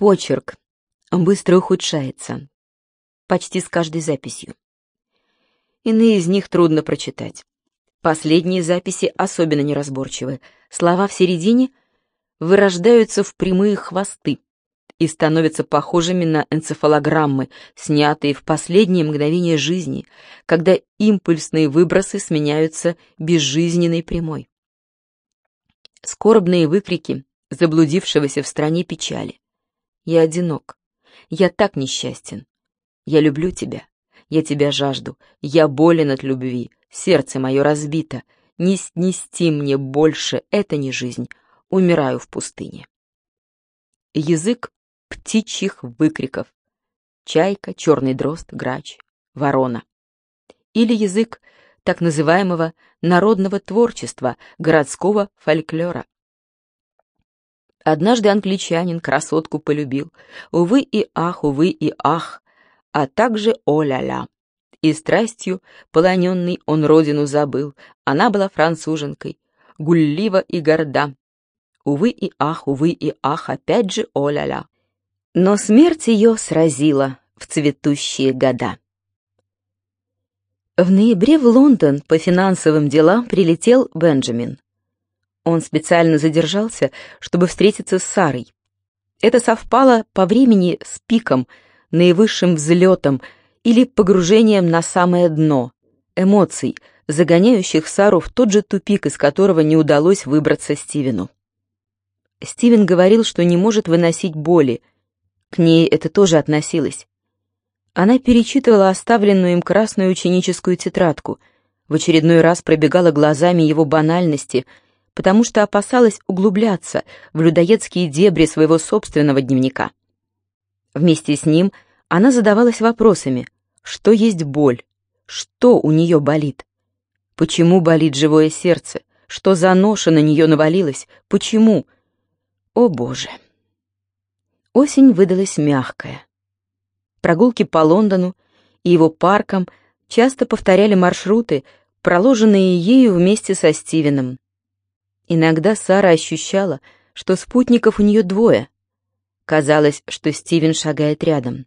почерк быстро ухудшается, почти с каждой записью. Иные из них трудно прочитать. Последние записи особенно неразборчивы. Слова в середине вырождаются в прямые хвосты и становятся похожими на энцефалограммы, снятые в последние мгновения жизни, когда импульсные выбросы сменяются безжизненной прямой. Скорбные выкрики заблудившегося в стране печали. Я одинок. Я так несчастен. Я люблю тебя. Я тебя жажду. Я болен от любви. Сердце мое разбито. Не снести мне больше. Это не жизнь. Умираю в пустыне. Язык птичьих выкриков. Чайка, черный дрозд, грач, ворона. Или язык так называемого народного творчества, городского фольклора. Однажды англичанин красотку полюбил. Увы и ах, увы и ах, а также о-ля-ля. И страстью полоненный он родину забыл. Она была француженкой, гуллива и горда. Увы и ах, увы и ах, опять же о-ля-ля. Но смерть ее сразила в цветущие года. В ноябре в Лондон по финансовым делам прилетел Бенджамин. Он специально задержался, чтобы встретиться с Сарой. Это совпало по времени с пиком, наивысшим взлетом или погружением на самое дно, эмоций, загоняющих Сару в тот же тупик, из которого не удалось выбраться Стивену. Стивен говорил, что не может выносить боли. К ней это тоже относилось. Она перечитывала оставленную им красную ученическую тетрадку, в очередной раз пробегала глазами его банальности — потому что опасалась углубляться в людоедские дебри своего собственного дневника. Вместе с ним она задавалась вопросами, что есть боль, что у нее болит, почему болит живое сердце, что за ноша на нее навалилась, почему... О, Боже! Осень выдалась мягкая. Прогулки по Лондону и его паркам часто повторяли маршруты, проложенные ею вместе со Стивеном, Иногда Сара ощущала, что спутников у нее двое. Казалось, что Стивен шагает рядом.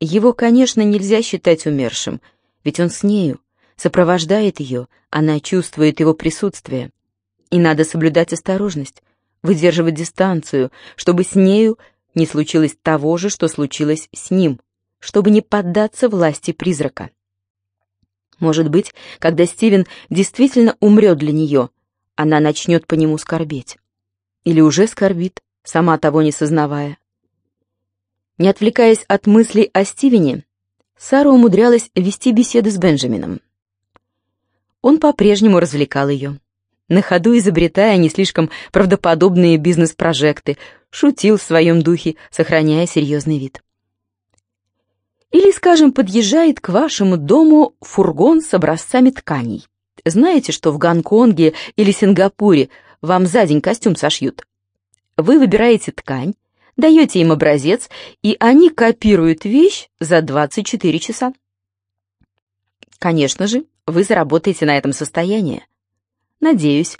Его, конечно, нельзя считать умершим, ведь он с нею, сопровождает ее, она чувствует его присутствие. И надо соблюдать осторожность, выдерживать дистанцию, чтобы с нею не случилось того же, что случилось с ним, чтобы не поддаться власти призрака. Может быть, когда Стивен действительно умрет для нее, она начнет по нему скорбеть. Или уже скорбит, сама того не сознавая. Не отвлекаясь от мыслей о Стивене, Сара умудрялась вести беседы с Бенджамином. Он по-прежнему развлекал ее. На ходу изобретая не слишком правдоподобные бизнес-прожекты, шутил в своем духе, сохраняя серьезный вид. Или, скажем, подъезжает к вашему дому фургон с образцами тканей. Знаете, что в Гонконге или Сингапуре вам за день костюм сошьют? Вы выбираете ткань, даете им образец, и они копируют вещь за 24 часа. Конечно же, вы заработаете на этом состояние. Надеюсь.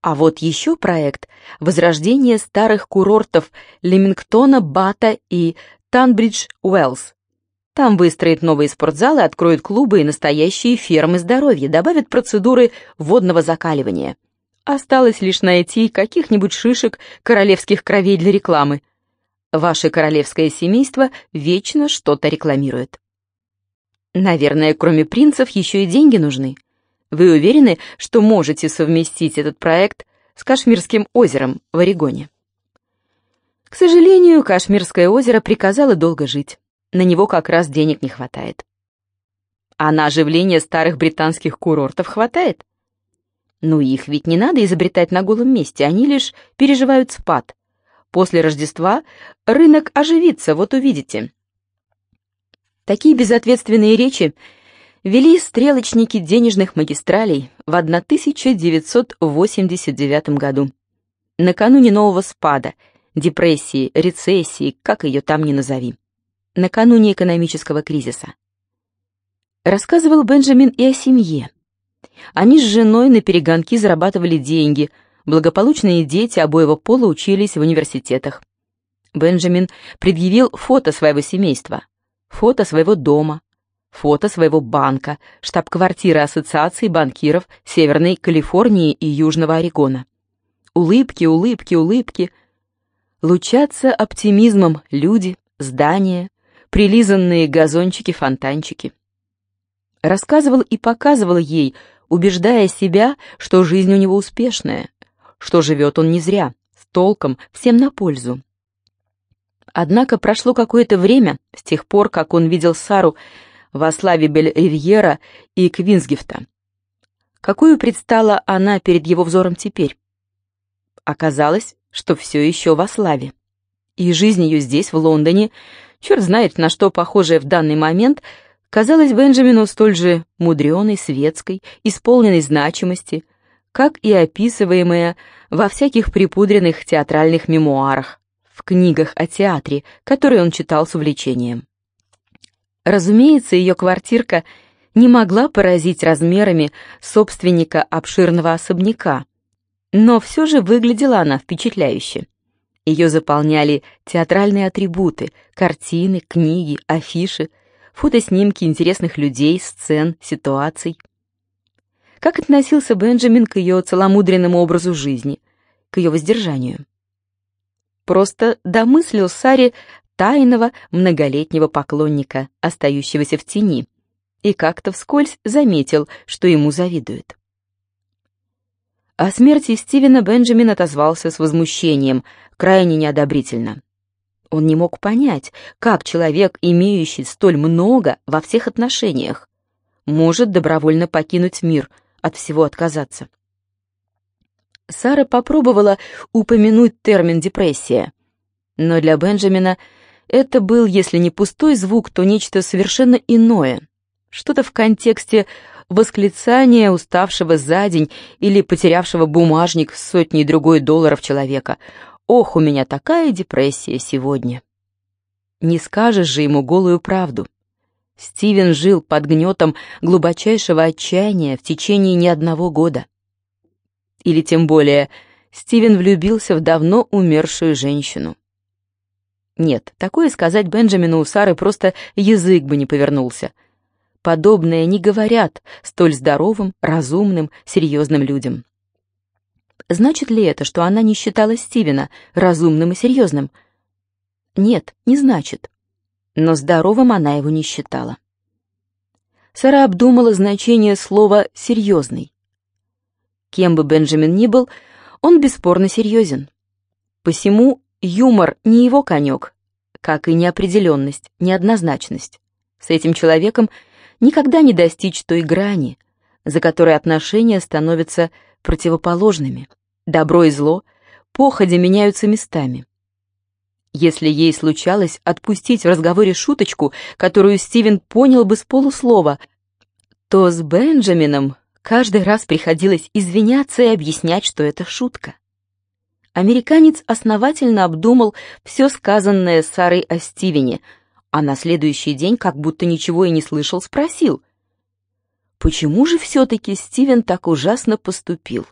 А вот еще проект «Возрождение старых курортов Лемингтона, Бата и Танбридж-Уэллс» Там выстроят новые спортзалы, откроют клубы и настоящие фермы здоровья, добавят процедуры водного закаливания. Осталось лишь найти каких-нибудь шишек королевских кровей для рекламы. Ваше королевское семейство вечно что-то рекламирует. Наверное, кроме принцев еще и деньги нужны. Вы уверены, что можете совместить этот проект с Кашмирским озером в Орегоне? К сожалению, Кашмирское озеро приказало долго жить на него как раз денег не хватает. А на оживление старых британских курортов хватает? Ну, их ведь не надо изобретать на голом месте, они лишь переживают спад. После Рождества рынок оживится, вот увидите. Такие безответственные речи вели стрелочники денежных магистралей в 1989 году, накануне нового спада, депрессии, рецессии, как ее там ни назови накануне экономического кризиса. Рассказывал Бенджамин и о семье. Они с женой на перегонки зарабатывали деньги, благополучные дети обоего пола учились в университетах. Бенджамин предъявил фото своего семейства, фото своего дома, фото своего банка, штаб-квартиры Ассоциации банкиров Северной Калифорнии и Южного Орегона. Улыбки, улыбки, улыбки. Лучатся оптимизмом люди, здания, прилизанные газончики-фонтанчики. Рассказывал и показывал ей, убеждая себя, что жизнь у него успешная, что живет он не зря, с толком, всем на пользу. Однако прошло какое-то время с тех пор, как он видел Сару во славе Бель-Ривьера и Квинсгифта. Какую предстала она перед его взором теперь? Оказалось, что все еще во славе. И жизнь ее здесь, в Лондоне, черт знает на что похожая в данный момент, казалась Бенджамину столь же мудреной, светской, исполненной значимости, как и описываемая во всяких припудренных театральных мемуарах, в книгах о театре, которые он читал с увлечением. Разумеется, ее квартирка не могла поразить размерами собственника обширного особняка, но все же выглядела она впечатляюще. Ее заполняли театральные атрибуты, картины, книги, афиши, фотоснимки интересных людей, сцен, ситуаций. Как относился Бенджамин к ее целомудренному образу жизни, к ее воздержанию? просто домыслил Саре тайного многолетнего поклонника, остающегося в тени, и как-то вскользь заметил, что ему завидуют. О смерти Стивена Бенджамин отозвался с возмущением, крайне неодобрительно. Он не мог понять, как человек, имеющий столь много во всех отношениях, может добровольно покинуть мир, от всего отказаться. Сара попробовала упомянуть термин «депрессия», но для Бенджамина это был, если не пустой звук, то нечто совершенно иное, что-то в контексте восклицания уставшего за день или потерявшего бумажник с сотней другой долларов человека. «Ох, у меня такая депрессия сегодня!» Не скажешь же ему голую правду. Стивен жил под гнетом глубочайшего отчаяния в течение не одного года. Или тем более, Стивен влюбился в давно умершую женщину. Нет, такое сказать Бенджамину у Сары просто язык бы не повернулся. Подобное не говорят столь здоровым, разумным, серьезным людям. Значит ли это, что она не считала Стивена разумным и серьезным? Нет, не значит. Но здоровым она его не считала. Сара обдумала значение слова «серьезный». Кем бы Бенджамин ни был, он бесспорно серьезен. Посему юмор не его конек, как и неопределенность, неоднозначность. С этим человеком никогда не достичь той грани, за которой отношения становятся противоположными. Добро и зло походя меняются местами. Если ей случалось отпустить в разговоре шуточку, которую Стивен понял бы с полуслова, то с Бенджамином Каждый раз приходилось извиняться и объяснять, что это шутка. Американец основательно обдумал все сказанное Сарой о Стивене, а на следующий день, как будто ничего и не слышал, спросил, почему же все-таки Стивен так ужасно поступил?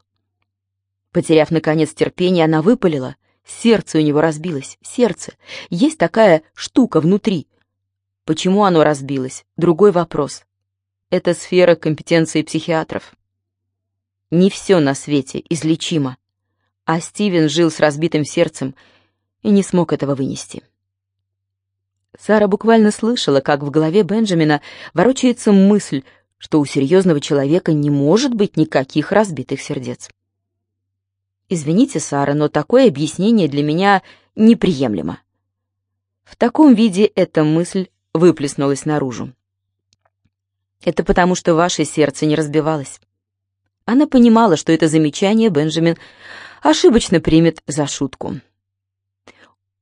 Потеряв, наконец, терпение, она выпалила. Сердце у него разбилось. Сердце. Есть такая штука внутри. Почему оно разбилось? Другой вопрос это сфера компетенции психиатров. Не все на свете излечимо, а Стивен жил с разбитым сердцем и не смог этого вынести. Сара буквально слышала, как в голове Бенджамина ворочается мысль, что у серьезного человека не может быть никаких разбитых сердец. «Извините, Сара, но такое объяснение для меня неприемлемо». В таком виде эта мысль выплеснулась наружу. Это потому, что ваше сердце не разбивалось. Она понимала, что это замечание Бенджамин ошибочно примет за шутку.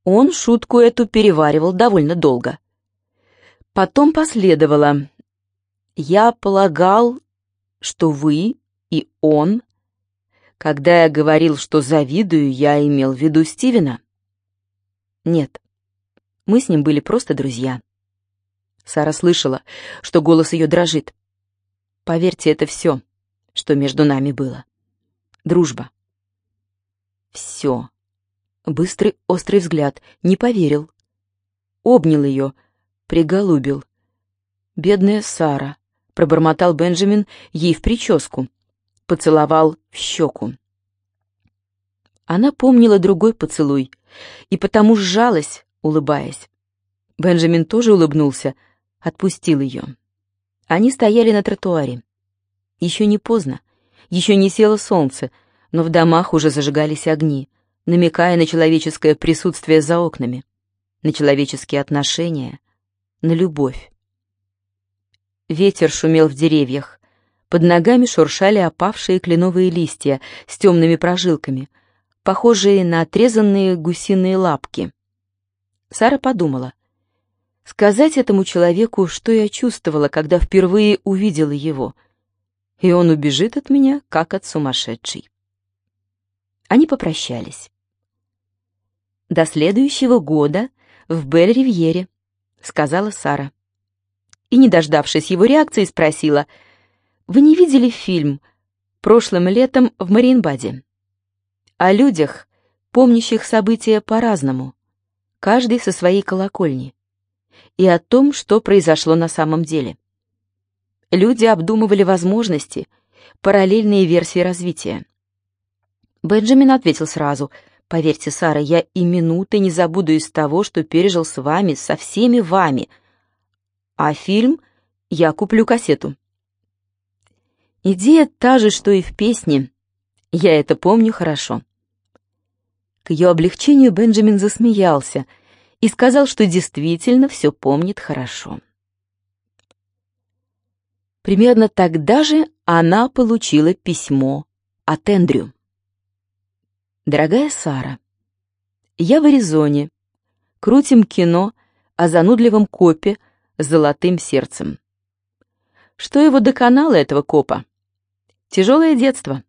Он шутку эту переваривал довольно долго. Потом последовало. «Я полагал, что вы и он...» Когда я говорил, что завидую, я имел в виду Стивена. Нет, мы с ним были просто друзья. Сара слышала, что голос ее дрожит. Поверьте, это все, что между нами было. Дружба. Все. Быстрый, острый взгляд. Не поверил. Обнял ее, приголубил. «Бедная Сара», — пробормотал Бенджамин ей в прическу. Поцеловал в щеку. Она помнила другой поцелуй и потому сжалась, улыбаясь. Бенджамин тоже улыбнулся, отпустил ее. Они стояли на тротуаре. Еще не поздно, еще не село солнце, но в домах уже зажигались огни, намекая на человеческое присутствие за окнами, на человеческие отношения, на любовь. Ветер шумел в деревьях, под ногами шуршали опавшие кленовые листья с темными прожилками, похожие на отрезанные гусиные лапки. Сара подумала, сказать этому человеку, что я чувствовала, когда впервые увидела его, и он убежит от меня, как от сумасшедшей. Они попрощались. «До следующего года в Бель-Ривьере», — сказала Сара. И, не дождавшись его реакции, спросила, «Вы не видели фильм прошлым летом в Мариенбаде?» О людях, помнящих события по-разному, каждый со своей колокольни, и о том, что произошло на самом деле. Люди обдумывали возможности, параллельные версии развития. Бенджамин ответил сразу. «Поверьте, Сара, я и минуты не забуду из того, что пережил с вами, со всеми вами. А фильм я куплю кассету». Идея та же, что и в песне. Я это помню хорошо. К ее облегчению Бенджамин засмеялся и сказал, что действительно все помнит хорошо. Примерно тогда же она получила письмо от Эндрю. Дорогая Сара, я в Аризоне. Крутим кино о занудливом копе с золотым сердцем. Что его доконало, этого копа? Тяжелое детство.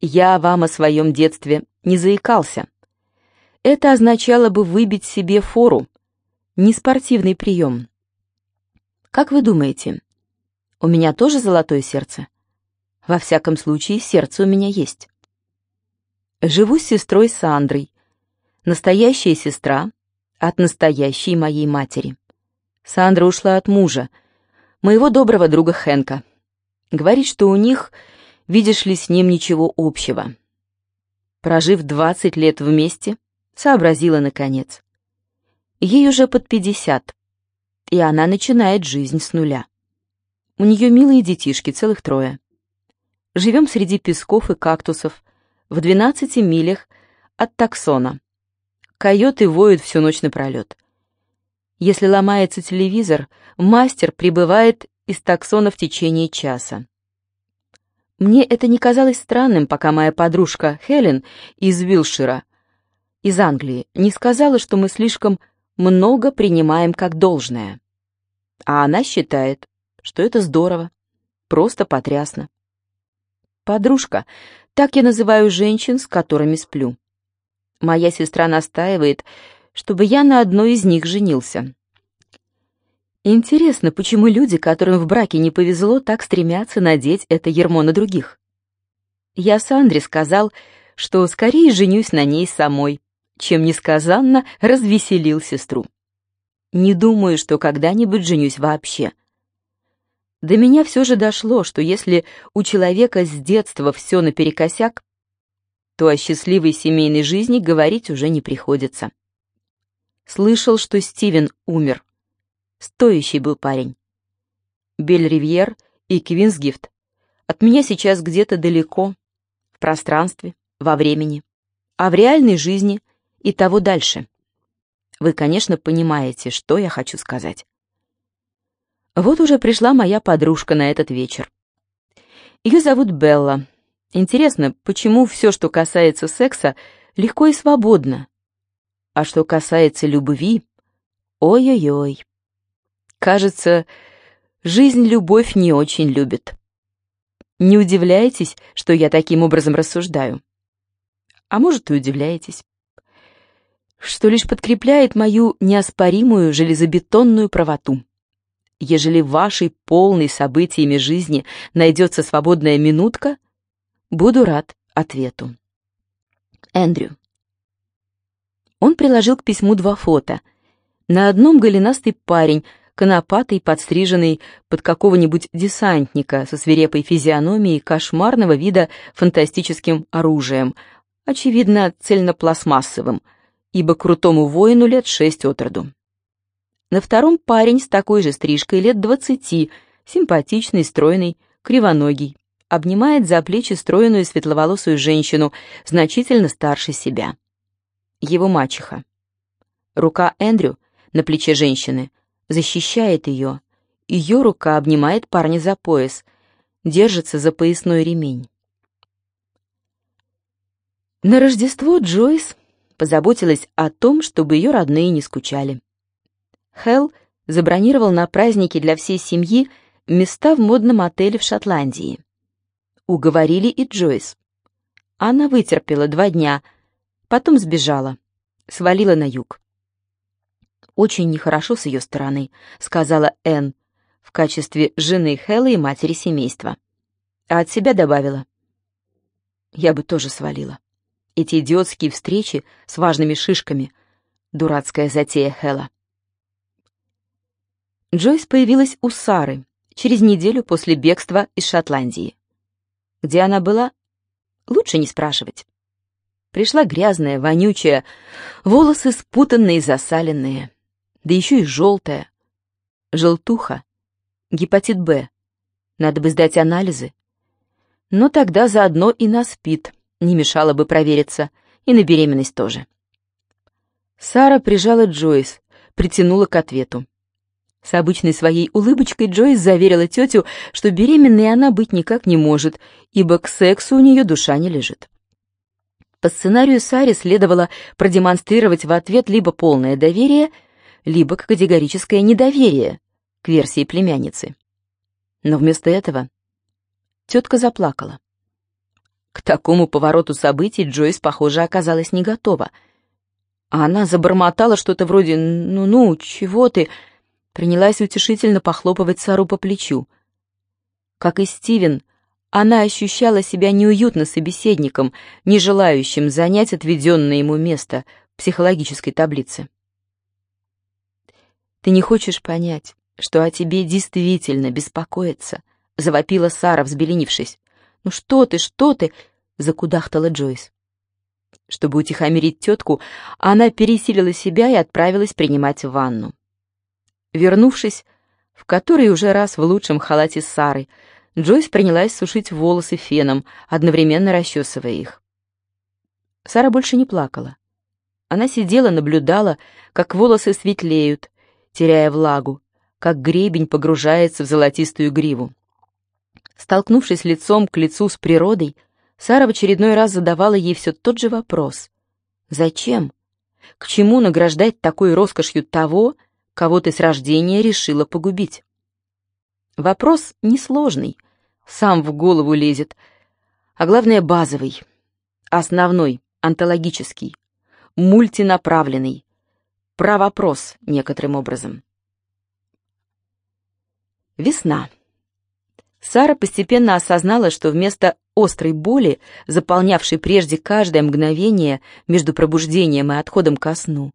Я вам о своем детстве не заикался. Это означало бы выбить себе фору, не спортивный прием. Как вы думаете, у меня тоже золотое сердце? Во всяком случае, сердце у меня есть. Живу с сестрой Сандрой. Настоящая сестра от настоящей моей матери. Сандра ушла от мужа, моего доброго друга Хенка. Говорит, что у них, видишь ли, с ним ничего общего. Прожив 20 лет вместе, сообразила наконец. Ей уже под 50, и она начинает жизнь с нуля. У нее милые детишки, целых трое. Живем среди песков и кактусов, в 12 милях от таксона. Койоты воют всю ночь напролет. Если ломается телевизор, мастер прибывает из таксона в течение часа. Мне это не казалось странным, пока моя подружка Хелен из Вилшира, из Англии, не сказала, что мы слишком много принимаем как должное. А она считает, что это здорово, просто потрясно. Подружка, так я называю женщин, с которыми сплю. Моя сестра настаивает, чтобы я на одной из них женился. Интересно, почему люди, которым в браке не повезло, так стремятся надеть это ермо на других? Я Сандре сказал, что скорее женюсь на ней самой, чем несказанно развеселил сестру. Не думаю, что когда-нибудь женюсь вообще. До меня все же дошло, что если у человека с детства все наперекосяк, то о счастливой семейной жизни говорить уже не приходится. Слышал, что Стивен умер. Стоящий был парень. Бель-Ривьер и Квинсгифт от меня сейчас где-то далеко, в пространстве, во времени, а в реальной жизни и того дальше. Вы, конечно, понимаете, что я хочу сказать. Вот уже пришла моя подружка на этот вечер. Ее зовут Белла. Интересно, почему все, что касается секса, легко и свободно? А что касается любви, ой-ой-ой. Кажется, жизнь любовь не очень любит. Не удивляйтесь, что я таким образом рассуждаю. А может, и удивляетесь. Что лишь подкрепляет мою неоспоримую железобетонную правоту ежели в вашей полной событиями жизни найдется свободная минутка, буду рад ответу. Эндрю. Он приложил к письму два фото. На одном голенастый парень, конопатый, подстриженный под какого-нибудь десантника со свирепой физиономией кошмарного вида фантастическим оружием, очевидно, цельнопластмассовым, ибо крутому воину лет шесть от роду. На втором парень с такой же стрижкой лет двадцати, симпатичный, стройный, кривоногий, обнимает за плечи стройную светловолосую женщину, значительно старше себя. Его мачеха. Рука Эндрю на плече женщины защищает ее. Ее рука обнимает парня за пояс, держится за поясной ремень. На Рождество Джойс позаботилась о том, чтобы ее родные не скучали. Хелл забронировал на праздники для всей семьи места в модном отеле в Шотландии. Уговорили и Джойс. Она вытерпела два дня, потом сбежала, свалила на юг. «Очень нехорошо с ее стороны», — сказала Энн в качестве жены Хэлла и матери семейства. А от себя добавила. «Я бы тоже свалила. Эти идиотские встречи с важными шишками. Дурацкая затея Хэлла». Джойс появилась у Сары через неделю после бегства из Шотландии. Где она была? Лучше не спрашивать. Пришла грязная, вонючая, волосы спутанные, засаленные, да еще и желтая. Желтуха, гепатит Б. Надо бы сдать анализы. Но тогда заодно и на СПИД не мешало бы провериться, и на беременность тоже. Сара прижала Джойс, притянула к ответу. С обычной своей улыбочкой Джойс заверила тетю, что беременной она быть никак не может, ибо к сексу у нее душа не лежит. По сценарию Саре следовало продемонстрировать в ответ либо полное доверие, либо категорическое недоверие к версии племянницы. Но вместо этого тетка заплакала. К такому повороту событий Джойс, похоже, оказалась не готова. А она забормотала что-то вроде «ну-ну, чего ты?» Принялась утешительно похлопывать Сару по плечу. Как и Стивен, она ощущала себя неуютно собеседником, не желающим занять отведенное ему место в психологической таблице. «Ты не хочешь понять, что о тебе действительно беспокоится?» — завопила Сара, взбеленившись. «Ну что ты, что ты?» — закудахтала Джойс. Чтобы утихомирить тетку, она пересилила себя и отправилась принимать ванну. Вернувшись, в который уже раз в лучшем халате Сары, Джойс принялась сушить волосы феном, одновременно расчесывая их. Сара больше не плакала. Она сидела, наблюдала, как волосы светлеют, теряя влагу, как гребень погружается в золотистую гриву. Столкнувшись лицом к лицу с природой, Сара в очередной раз задавала ей все тот же вопрос. «Зачем? К чему награждать такой роскошью того, кого ты с рождения решила погубить. Вопрос несложный, сам в голову лезет, а главное базовый, основной, антологический, мультинаправленный, про вопрос некоторым образом. Весна. Сара постепенно осознала, что вместо острой боли, заполнявшей прежде каждое мгновение между пробуждением и отходом ко сну,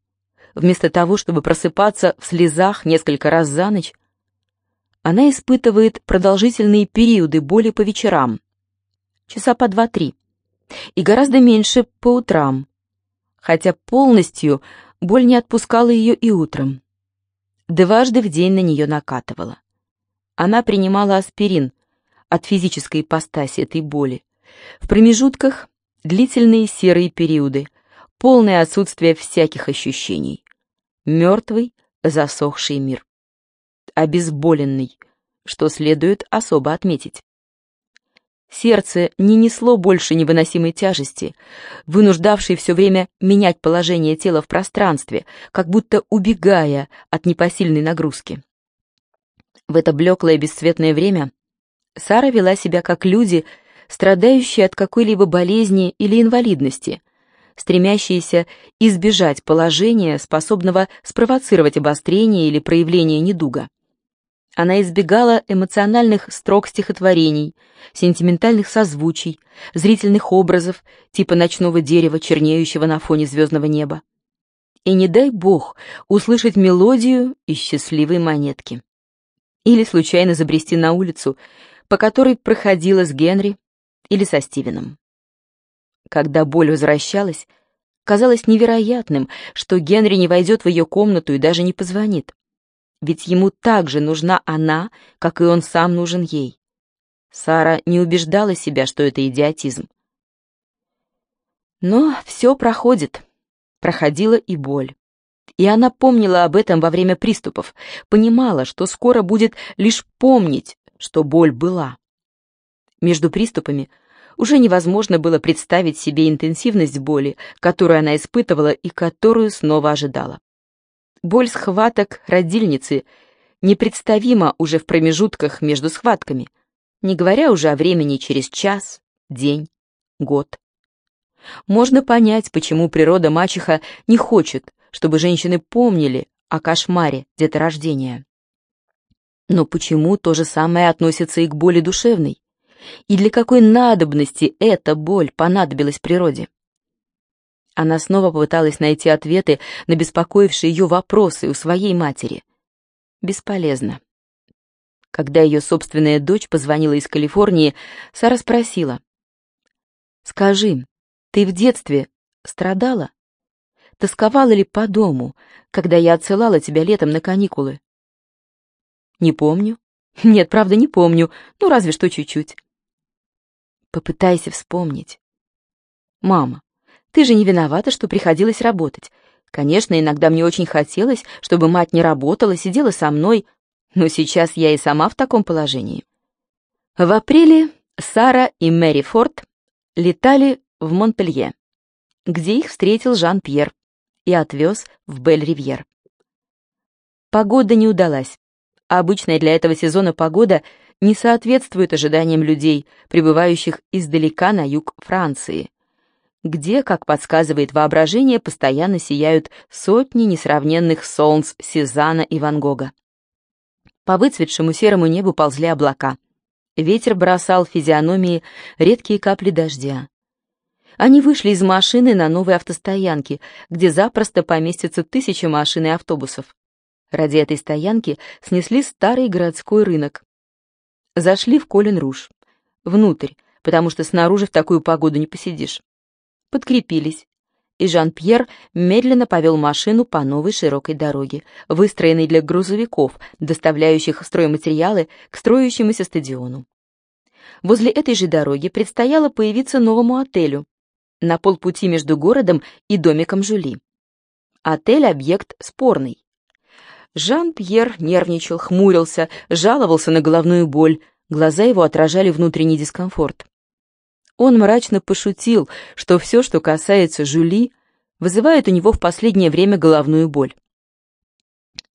вместо того, чтобы просыпаться в слезах несколько раз за ночь, она испытывает продолжительные периоды боли по вечерам, часа по два-три, и гораздо меньше по утрам, хотя полностью боль не отпускала ее и утром. Дважды в день на нее накатывала. Она принимала аспирин от физической ипостаси этой боли. В промежутках длительные серые периоды, полное отсутствие всяких ощущений мертвый, засохший мир. Обезболенный, что следует особо отметить. Сердце не несло больше невыносимой тяжести, вынуждавшей все время менять положение тела в пространстве, как будто убегая от непосильной нагрузки. В это блеклое бесцветное время Сара вела себя как люди, страдающие от какой-либо болезни или инвалидности – стремящиеся избежать положения, способного спровоцировать обострение или проявление недуга. Она избегала эмоциональных строк стихотворений, сентиментальных созвучий, зрительных образов, типа ночного дерева, чернеющего на фоне звездного неба. и не дай бог услышать мелодию из счастливой монетки. Или случайно забрести на улицу, по которой проходила с Генри или со Стивеном. Когда боль возвращалась, казалось невероятным, что Генри не войдет в ее комнату и даже не позвонит. Ведь ему так же нужна она, как и он сам нужен ей. Сара не убеждала себя, что это идиотизм. Но все проходит. Проходила и боль. И она помнила об этом во время приступов, понимала, что скоро будет лишь помнить, что боль была. Между приступами уже невозможно было представить себе интенсивность боли, которую она испытывала и которую снова ожидала. Боль схваток родильницы непредставима уже в промежутках между схватками, не говоря уже о времени через час, день, год. Можно понять, почему природа мачеха не хочет, чтобы женщины помнили о кошмаре деторождения. Но почему то же самое относится и к боли душевной? И для какой надобности эта боль понадобилась природе? Она снова попыталась найти ответы на беспокоившие ее вопросы у своей матери. Бесполезно. Когда ее собственная дочь позвонила из Калифорнии, Сара спросила. «Скажи, ты в детстве страдала? Тосковала ли по дому, когда я отсылала тебя летом на каникулы?» «Не помню. Нет, правда, не помню. Ну, разве что чуть-чуть». «Попытайся вспомнить». «Мама, ты же не виновата, что приходилось работать. Конечно, иногда мне очень хотелось, чтобы мать не работала, сидела со мной, но сейчас я и сама в таком положении. В апреле Сара и Мэри Форд летали в Монпелье, где их встретил Жан-Пьер и отвез в Бель-Ривьер. Погода не удалась. Обычная для этого сезона погода не соответствует ожиданиям людей, прибывающих издалека на юг Франции где, как подсказывает воображение, постоянно сияют сотни несравненных солнц Сезана и Ван Гога. По выцветшему серому небу ползли облака. Ветер бросал в физиономии редкие капли дождя. Они вышли из машины на новой автостоянке, где запросто поместятся тысячи машин и автобусов. Ради этой стоянки снесли старый городской рынок. Зашли в Колин-Руш. Внутрь, потому что снаружи в такую погоду не посидишь подкрепились, и Жан-Пьер медленно повел машину по новой широкой дороге, выстроенной для грузовиков, доставляющих стройматериалы к строящемуся стадиону. Возле этой же дороги предстояло появиться новому отелю, на полпути между городом и домиком Жюли. Отель — объект спорный. Жан-Пьер нервничал, хмурился, жаловался на головную боль, глаза его отражали внутренний дискомфорт. Он мрачно пошутил, что все, что касается Жюли, вызывает у него в последнее время головную боль.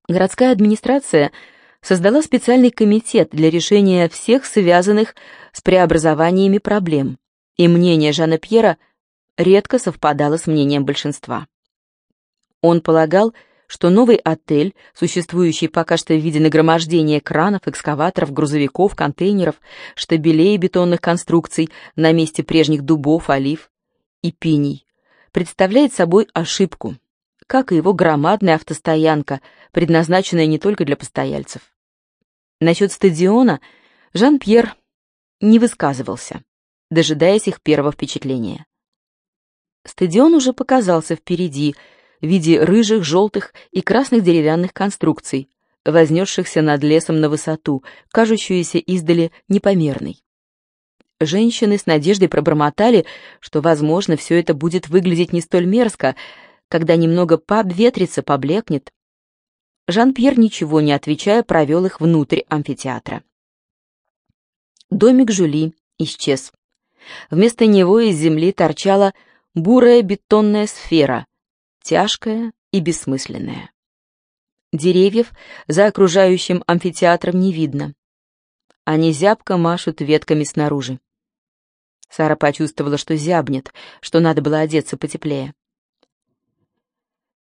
Городская администрация создала специальный комитет для решения всех связанных с преобразованиями проблем, и мнение Жана Пьера редко совпадало с мнением большинства. Он полагал, что новый отель, существующий пока что в виде нагромождения кранов, экскаваторов, грузовиков, контейнеров, штабелей бетонных конструкций на месте прежних дубов, олив и пиней, представляет собой ошибку, как и его громадная автостоянка, предназначенная не только для постояльцев. Насчет стадиона Жан-Пьер не высказывался, дожидаясь их первого впечатления. Стадион уже показался впереди, в виде рыжих, желтых и красных деревянных конструкций, вознесшихся над лесом на высоту, кажущуюся издали непомерной. Женщины с надеждой пробормотали, что, возможно, все это будет выглядеть не столь мерзко, когда немного пообветрится, поблекнет. Жан-Пьер, ничего не отвечая, провел их внутрь амфитеатра. Домик Жули исчез. Вместо него из земли торчала бурая бетонная сфера, тяжкое и бессмысленное. Деревьев за окружающим амфитеатром не видно. Они зябко машут ветками снаружи. Сара почувствовала, что зябнет, что надо было одеться потеплее.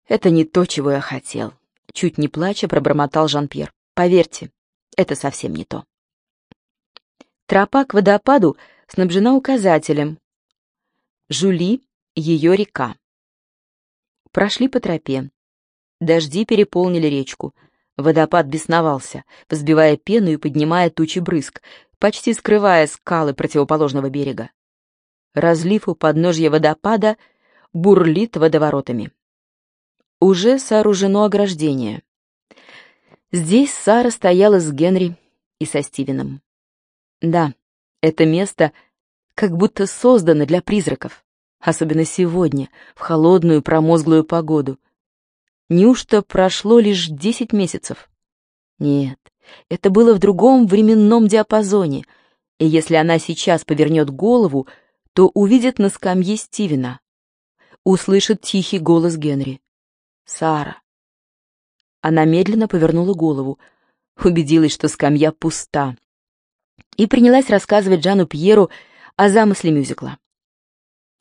«Это не то, чего я хотел», — чуть не плача пробормотал Жан-Пьер. «Поверьте, это совсем не то». Тропа к водопаду снабжена указателем. Жули — ее река прошли по тропе. Дожди переполнили речку. Водопад бесновался, взбивая пену и поднимая тучи брызг, почти скрывая скалы противоположного берега. Разлив у подножья водопада бурлит водоворотами. Уже сооружено ограждение. Здесь Сара стояла с Генри и со Стивеном. Да, это место как будто создано для призраков, особенно сегодня, в холодную промозглую погоду. Неужто прошло лишь десять месяцев? Нет, это было в другом временном диапазоне, и если она сейчас повернет голову, то увидит на скамье Стивена. Услышит тихий голос Генри. «Сара». Она медленно повернула голову, убедилась, что скамья пуста, и принялась рассказывать Джану Пьеру о замысле мюзикла.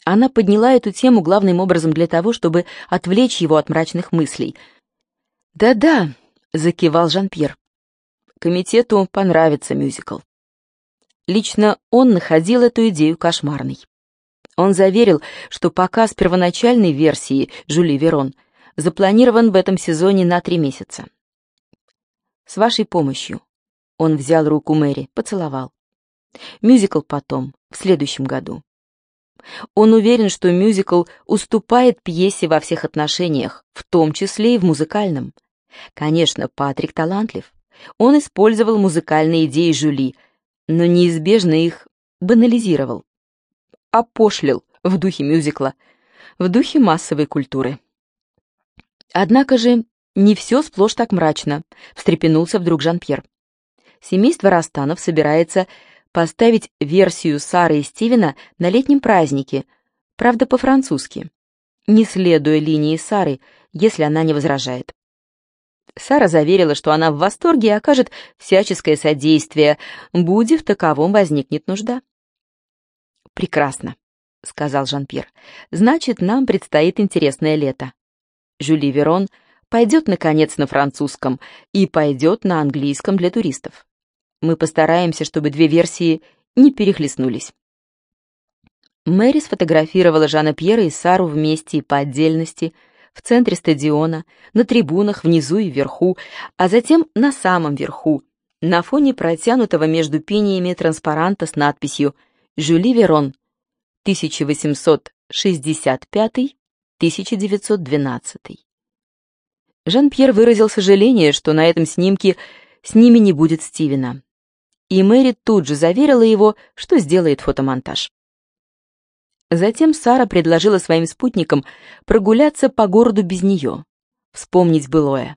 Она подняла эту тему главным образом для того, чтобы отвлечь его от мрачных мыслей. «Да-да», — закивал Жан-Пьер, — «комитету понравится мюзикл». Лично он находил эту идею кошмарной. Он заверил, что показ первоначальной версии «Жюли Верон» запланирован в этом сезоне на три месяца. «С вашей помощью». Он взял руку Мэри, поцеловал. Мюзикл потом, в следующем году. Он уверен, что мюзикл уступает пьесе во всех отношениях, в том числе и в музыкальном. Конечно, Патрик талантлив. Он использовал музыкальные идеи Жюли, но неизбежно их банализировал. Опошлил в духе мюзикла, в духе массовой культуры. Однако же не все сплошь так мрачно, встрепенулся вдруг Жан-Пьер. Семейство Растанов собирается поставить версию Сары и Стивена на летнем празднике, правда по-французски, не следуя линии Сары, если она не возражает. Сара заверила, что она в восторге и окажет всяческое содействие, будь в таковом возникнет нужда. «Прекрасно», — сказал Жан-Пьер. «Значит, нам предстоит интересное лето. Жюли Верон пойдет, наконец, на французском и пойдет на английском для туристов. Мы постараемся, чтобы две версии не перехлестнулись. Мэри сфотографировала Жана Пьера и Сару вместе и по отдельности, в центре стадиона, на трибунах внизу и вверху, а затем на самом верху, на фоне протянутого между пениями транспаранта с надписью «Жюли Верон, 1865-1912». Жан-Пьер выразил сожаление, что на этом снимке с ними не будет Стивена и Мэри тут же заверила его, что сделает фотомонтаж. Затем Сара предложила своим спутникам прогуляться по городу без нее, вспомнить былое.